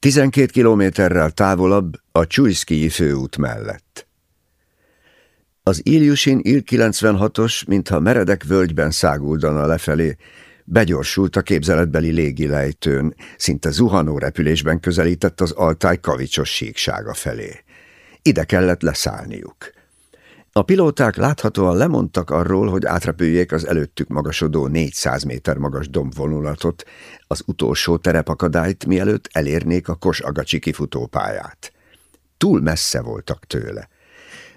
Tizenkét kilométerrel távolabb a Csujszkii főút mellett. Az Iljusin Il-96-os, mintha meredek völgyben száguldana lefelé, begyorsult a képzeletbeli légilejtőn, szinte zuhanó repülésben közelített az altály kavicsos síksága felé. Ide kellett leszállniuk. A pilóták láthatóan lemondtak arról, hogy átrepüljék az előttük magasodó 400 méter magas dombvonulatot, az utolsó terepakadályt, mielőtt elérnék a Kos-Agacsi kifutópályát. Túl messze voltak tőle.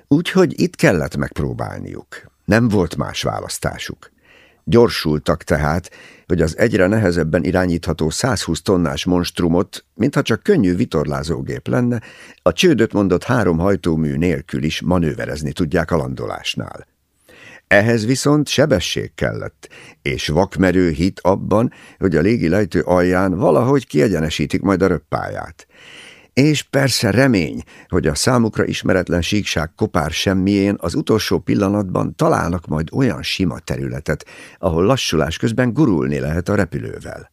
Úgyhogy itt kellett megpróbálniuk. Nem volt más választásuk. Gyorsultak tehát, hogy az egyre nehezebben irányítható 120 tonnás monstrumot, mintha csak könnyű vitorlázógép lenne, a csődöt mondott három hajtómű nélkül is manőverezni tudják a landolásnál. Ehhez viszont sebesség kellett, és vakmerő hit abban, hogy a légilejtő alján valahogy kiegyenesítik majd a röppáját. És persze remény, hogy a számukra ismeretlen síkság kopár semmién az utolsó pillanatban találnak majd olyan sima területet, ahol lassulás közben gurulni lehet a repülővel.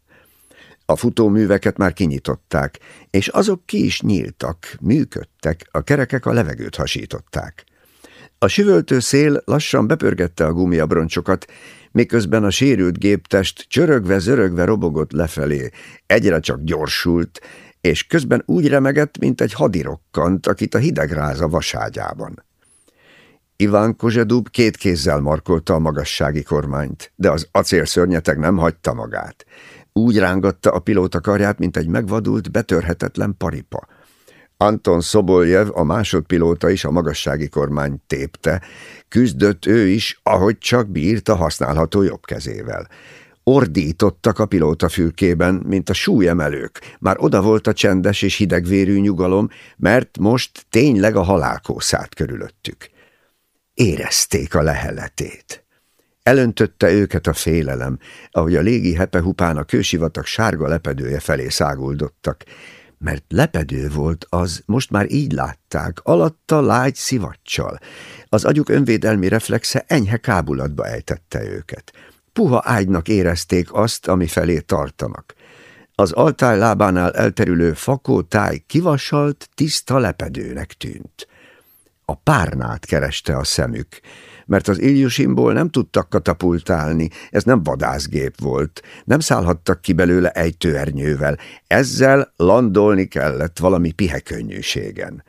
A futóműveket már kinyitották, és azok ki is nyíltak, működtek, a kerekek a levegőt hasították. A süvöltő szél lassan bepörgette a gumiabroncsokat, miközben a sérült géptest csörögve-zörögve robogott lefelé, egyre csak gyorsult, és közben úgy remegett, mint egy hadirokkant, akit a hideg ráz a vaságyában. Iván Kozsedub két kézzel markolta a magassági kormányt, de az acélszörnyeteg nem hagyta magát. Úgy rángatta a pilóta karját, mint egy megvadult, betörhetetlen paripa. Anton Szoboljev, a másodpilóta is a magassági kormány tépte, küzdött ő is, ahogy csak bírta használható jobb kezével. Ordítottak a pilóta fülkében, mint a súlyemelők. Már oda volt a csendes és hidegvérű nyugalom, mert most tényleg a halálkó szállt körülöttük. Érezték a leheletét. Elöntötte őket a félelem, ahogy a légi hepehupán a kősivatag sárga lepedője felé száguldottak, mert lepedő volt az, most már így látták, alatta lágy szivacsal. Az agyuk önvédelmi reflexe enyhe kábulatba ejtette őket. Puha ágynak érezték azt, ami felé tartanak. Az altály lábánál elterülő fakó táj kivasalt, tiszta lepedőnek tűnt. A párnát kereste a szemük, mert az Iljusimból nem tudtak katapultálni, ez nem vadászgép volt, nem szállhattak ki belőle ejtőernyővel, ezzel landolni kellett valami pihekönnyűségen.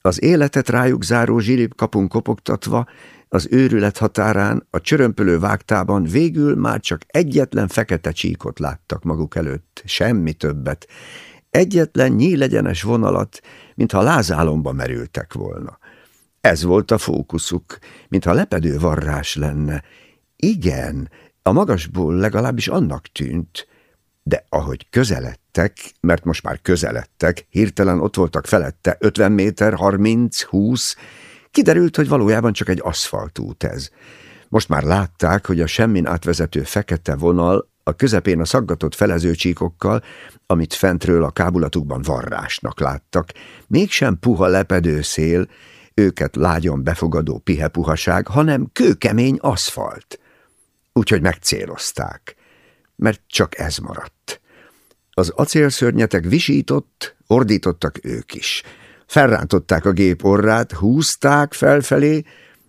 Az életet rájuk záró zsirip kapun kopogtatva, az őrület határán, a csörömpölő vágtában végül már csak egyetlen fekete csíkot láttak maguk előtt, semmi többet. Egyetlen nyílegyenes vonalat, mintha lázálomba merültek volna. Ez volt a fókuszuk, mintha lepedő varrás lenne. Igen, a magasból legalábbis annak tűnt, de ahogy közeledtek, mert most már közeledtek, hirtelen ott voltak felette 50 méter, 30, 20, Kiderült, hogy valójában csak egy aszfaltút ez. Most már látták, hogy a semmin átvezető fekete vonal a közepén a szaggatott felezőcsíkokkal, amit fentről a kábulatukban varrásnak láttak, mégsem puha lepedő szél, őket lágyon befogadó pihepuhaság, hanem kőkemény aszfalt. Úgyhogy megcélozták, mert csak ez maradt. Az acélszörnyetek visított, ordítottak ők is – Felrántották a gép orrát, húzták felfelé,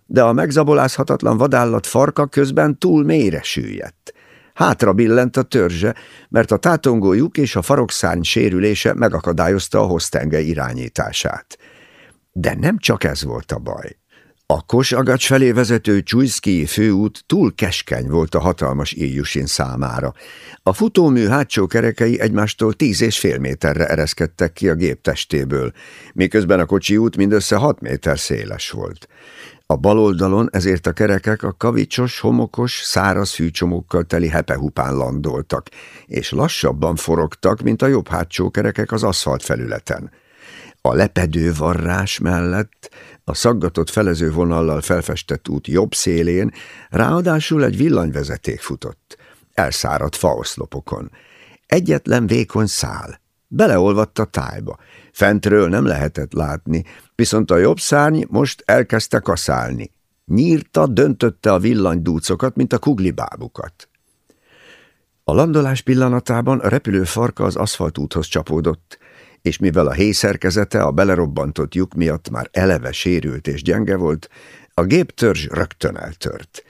de a megzabolázhatatlan vadállat farka közben túl mélyre süllyedt. Hátra billent a törzse, mert a tátongó lyuk és a farokszárny sérülése megakadályozta a hoztenge irányítását. De nem csak ez volt a baj. A Kosagacs felé vezető Csujszki főút túl keskeny volt a hatalmas Iljusin számára. A futómű hátsó kerekei egymástól tíz és fél méterre ereszkedtek ki a gép testéből, miközben a kocsi út mindössze hat méter széles volt. A bal oldalon ezért a kerekek a kavicsos, homokos, száraz fűcsomókkal teli hepehupán landoltak, és lassabban forogtak, mint a jobb hátsó kerekek az aszfalt felületen. A lepedő varrás mellett a szaggatott felező vonallal felfestett út jobb szélén ráadásul egy villanyvezeték futott, elszáradt faoszlopokon. Egyetlen vékony szál, beleolvadt a tájba. Fentről nem lehetett látni, viszont a jobb szárny most elkezdte kaszálni. Nyírta, döntötte a villanydúcokat, mint a kuglibábukat. A landolás pillanatában a repülő farka az aszfaltúthoz csapódott, és mivel a hészerkezete a belerobbantott lyuk miatt már eleve sérült és gyenge volt, a géptörzs rögtön eltört.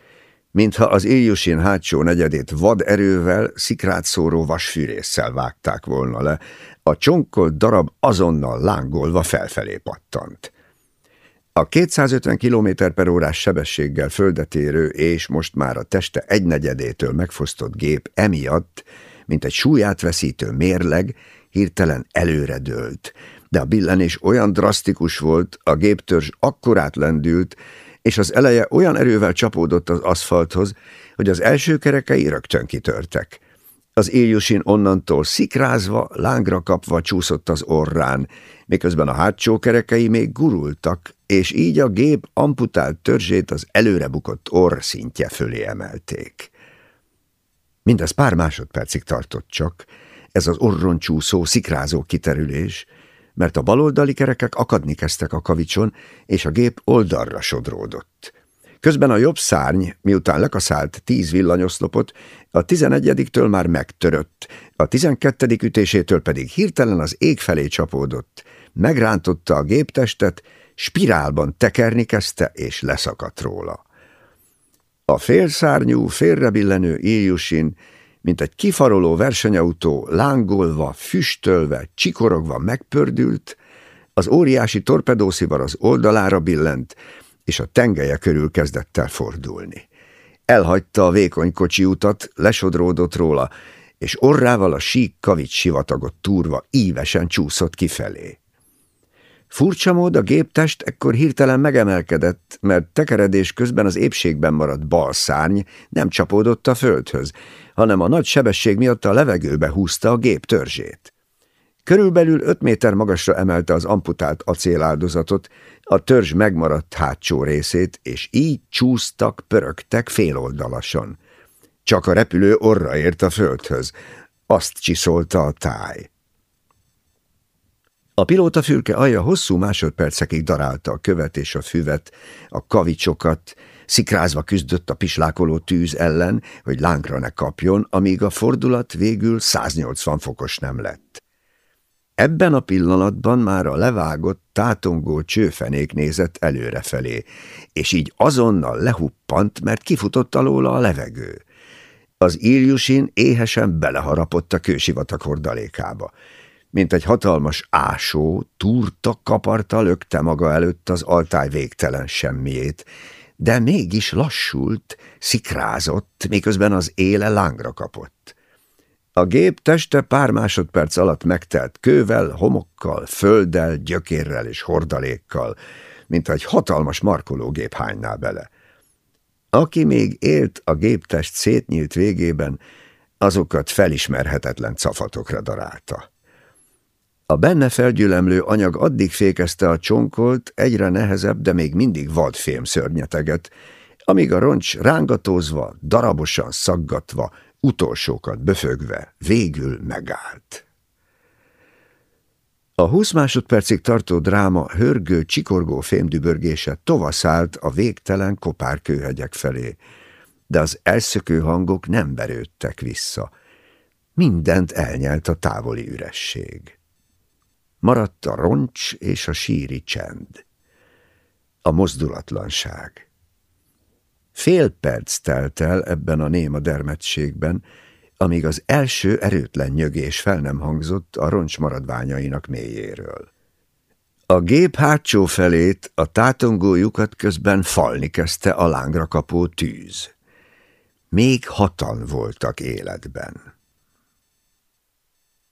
Mintha az Iljusin hátsó negyedét vad erővel, szikrát szóró vasfűrésszel vágták volna le, a csonkolt darab azonnal lángolva felfelé pattant. A 250 km per órás sebességgel földetérő és most már a teste egynegyedétől megfosztott gép emiatt, mint egy súlyát veszítő mérleg, hirtelen előre dőlt, de a billenés olyan drasztikus volt, a géptörzs akkorát lendült, és az eleje olyan erővel csapódott az aszfalthoz, hogy az első kerekei rögtön kitörtek. Az Iljusin onnantól szikrázva, lángra kapva csúszott az orrán, miközben a hátsó kerekei még gurultak, és így a gép amputált törzsét az előrebukott orr szintje fölé emelték. Mindez pár másodpercig tartott csak, ez az orron csúszó, szikrázó kiterülés, mert a baloldali kerekek akadni kezdtek a kavicson, és a gép oldalra sodródott. Közben a jobb szárny, miután lekaszált tíz villanyoszlopot, a tizenegyediktől már megtörött, a tizenkettedik ütésétől pedig hirtelen az ég felé csapódott, megrántotta a géptestet, spirálban tekerni kezdte, és leszakadt róla. A félszárnyú, félrebillenő Iljusin mint egy kifaroló versenyautó lángolva, füstölve, csikorogva megpördült, az óriási torpedószivar az oldalára billent, és a tengelye körül kezdett el fordulni. Elhagyta a vékony kocsi utat, lesodródott róla, és orrával a sík kavics sivatagot túrva ívesen csúszott kifelé. Furcsa mód a géptest ekkor hirtelen megemelkedett, mert tekeredés közben az épségben maradt bal szárny nem csapódott a földhöz, hanem a nagy sebesség miatt a levegőbe húzta a gép törzsét. Körülbelül öt méter magasra emelte az amputált acéláldozatot, a törzs megmaradt hátsó részét, és így csúsztak, pörögtek féloldalason. Csak a repülő orra ért a földhöz, azt csiszolta a táj. A pilóta fülke alja hosszú másodpercekig darálta a követ és a füvet, a kavicsokat, szikrázva küzdött a pislákoló tűz ellen, hogy lángra ne kapjon, amíg a fordulat végül 180 fokos nem lett. Ebben a pillanatban már a levágott, tátongó csőfenék nézett előrefelé, és így azonnal lehuppant, mert kifutott alóla a levegő. Az Iljusin éhesen beleharapott a kősivatag hordalékába mint egy hatalmas ásó, túrta, kaparta, lökte maga előtt az altály végtelen semmiét, de mégis lassult, szikrázott, miközben az éle lángra kapott. A gép teste pár másodperc alatt megtelt kővel, homokkal, földdel, gyökérrel és hordalékkal, mint egy hatalmas markológép hányná bele. Aki még élt a géptest szétnyílt végében, azokat felismerhetetlen cafatokra darálta. A benne felgyülemlő anyag addig fékezte a csonkolt, egyre nehezebb, de még mindig vadfém szörnyeteget, amíg a roncs rángatózva, darabosan szaggatva, utolsókat böfögve végül megállt. A húsz másodpercig tartó dráma hörgő, csikorgó fémdübörgése tovaszállt a végtelen kopárkőhegyek felé, de az elszökő hangok nem verődtek vissza. Mindent elnyelt a távoli üresség. Maradt a roncs és a síri csend. A mozdulatlanság. Fél perc telt el ebben a néma dermedtségben, amíg az első erőtlen nyögés fel nem hangzott a roncs maradványainak mélyéről. A gép hátsó felét, a tátongó lyukat közben falni kezdte a lángra kapó tűz. Még hatan voltak életben.